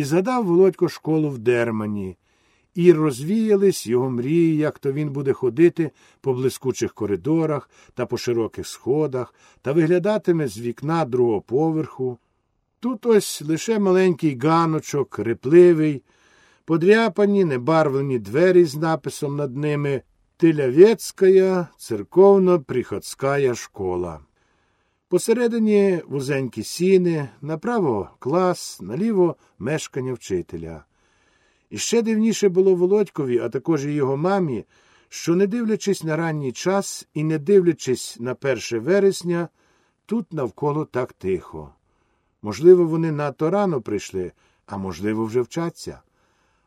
І згадав Володько школу в Дермані, і розвіялись його мрії, як то він буде ходити по блискучих коридорах та по широких сходах та виглядатиме з вікна другого поверху. Тут ось лише маленький ганочок, репливий, подряпані небарвлені двері з написом над ними Тилявецька церковно-приходська школа. Посередині вузенькі сіни, направо клас, наліво мешкання вчителя. І ще дивніше було Володькові, а також і його мамі, що, не дивлячись на ранній час і не дивлячись на перше вересня, тут навколо так тихо. Можливо, вони надто рано прийшли, а можливо, вже вчаться.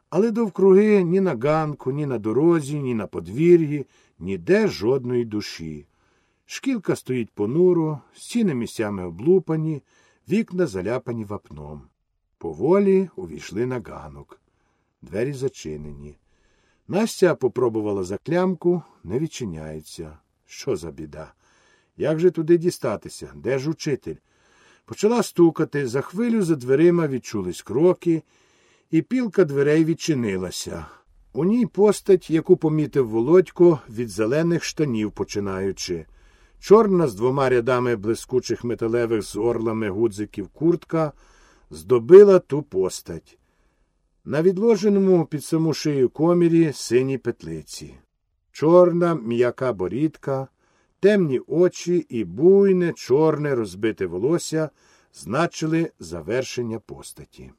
Але довкруги ні на ганку, ні на дорозі, ні на подвір'ї, ніде жодної душі. Шкілка стоїть понуро, стіни місцями облупані, вікна заляпані вапном. Поволі увійшли на ганок. Двері зачинені. Настя попробувала за клямку, не відчиняється. Що за біда? Як же туди дістатися? Де ж учитель? Почала стукати, за хвилю за дверима відчулись кроки, і пілка дверей відчинилася. У ній постать, яку помітив Володько, від зелених штанів починаючи. Чорна з двома рядами блискучих металевих з орлами гудзиків куртка здобила ту постать. На відложеному під саму шию комірі сині петлиці. Чорна м'яка борідка, темні очі і буйне, чорне розбите волосся значили завершення постаті.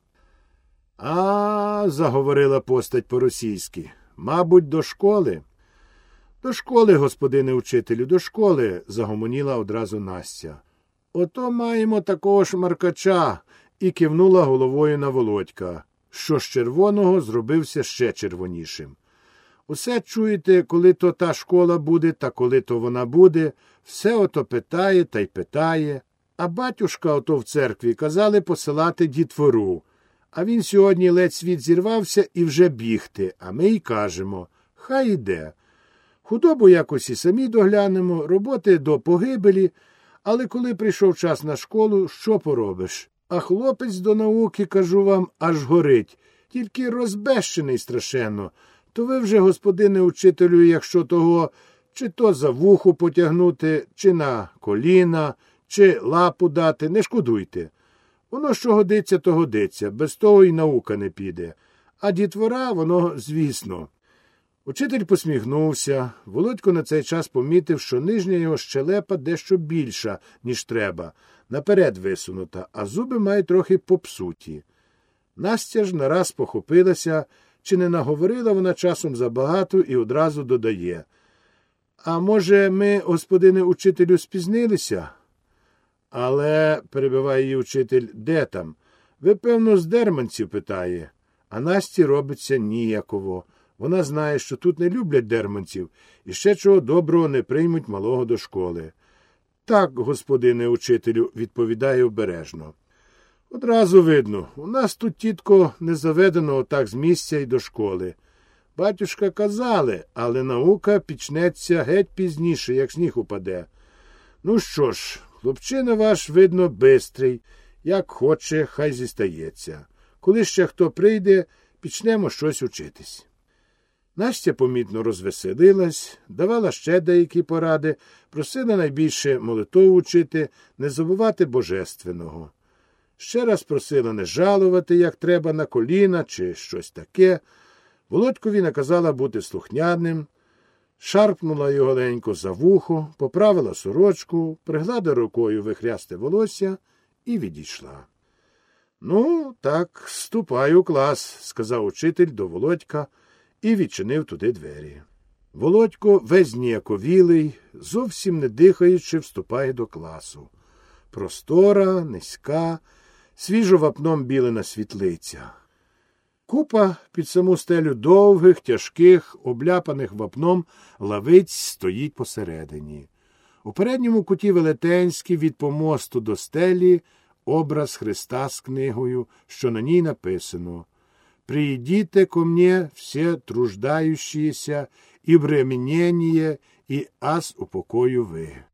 А, заговорила постать по-російськи. Мабуть, до школи. До школи, господине учителю, до школи, загомоніла одразу Настя. Ото маємо такого ж маркача і кивнула головою на володька, що з червоного зробився ще червонішим. Усе чуєте, коли то та школа буде, та коли то вона буде, все ото питає та й питає. А батюшка ото в церкві казали посилати дітвору. А він сьогодні ледь світ зірвався і вже бігти, а ми й кажемо хай іде. Худобу якось і самі доглянемо, роботи до погибелі, але коли прийшов час на школу, що поробиш? А хлопець до науки, кажу вам, аж горить, тільки розбещений страшенно. То ви вже, господине учителю, якщо того, чи то за вуху потягнути, чи на коліна, чи лапу дати, не шкодуйте. Воно що годиться, то годиться, без того й наука не піде. А дітвора, воно, звісно. Учитель посміхнувся. Володько на цей час помітив, що нижня його щелепа дещо більша, ніж треба, наперед висунута, а зуби мають трохи попсуті. Настя ж нараз похопилася, чи не наговорила вона часом забагато і одразу додає. А може, ми, господине учителю, спізнилися? Але, перебиває її учитель, де там? Ви, певно, з дерманців питає. А Насті робиться ніяково. Вона знає, що тут не люблять дерманців і ще чого доброго не приймуть малого до школи. Так, господине учителю, відповідає обережно. Одразу видно, у нас тут, тітко, не заведено отак з місця й до школи. Батюшка казали, але наука почнеться геть пізніше, як сніг упаде. Ну що ж, хлопчина ваш, видно, бистрий, як хоче, хай зістається. Коли ще хто прийде, почнемо щось учитись. Настя помітно розвеселилась, давала ще деякі поради, просила найбільше молитву учити, не забувати божественного. Ще раз просила не жалувати, як треба, на коліна чи щось таке. Володькові наказала бути слухняним, шарпнула його ленько за вухо, поправила сорочку, пригладила рукою вихрясте волосся і відійшла. Ну, так, ступай у клас, сказав учитель до Володька і відчинив туди двері. Володько, весь ніяковілий, зовсім не дихаючи, вступає до класу. Простора, низька, свіжо вапном білена світлиця. Купа під саму стелю довгих, тяжких, обляпаних вапном лавиць стоїть посередині. У передньому куті велетенський від помосту до стелі образ Христа з книгою, що на ній написано «Приидите ко мне все труждающиеся и бременение, и аз упокою ви».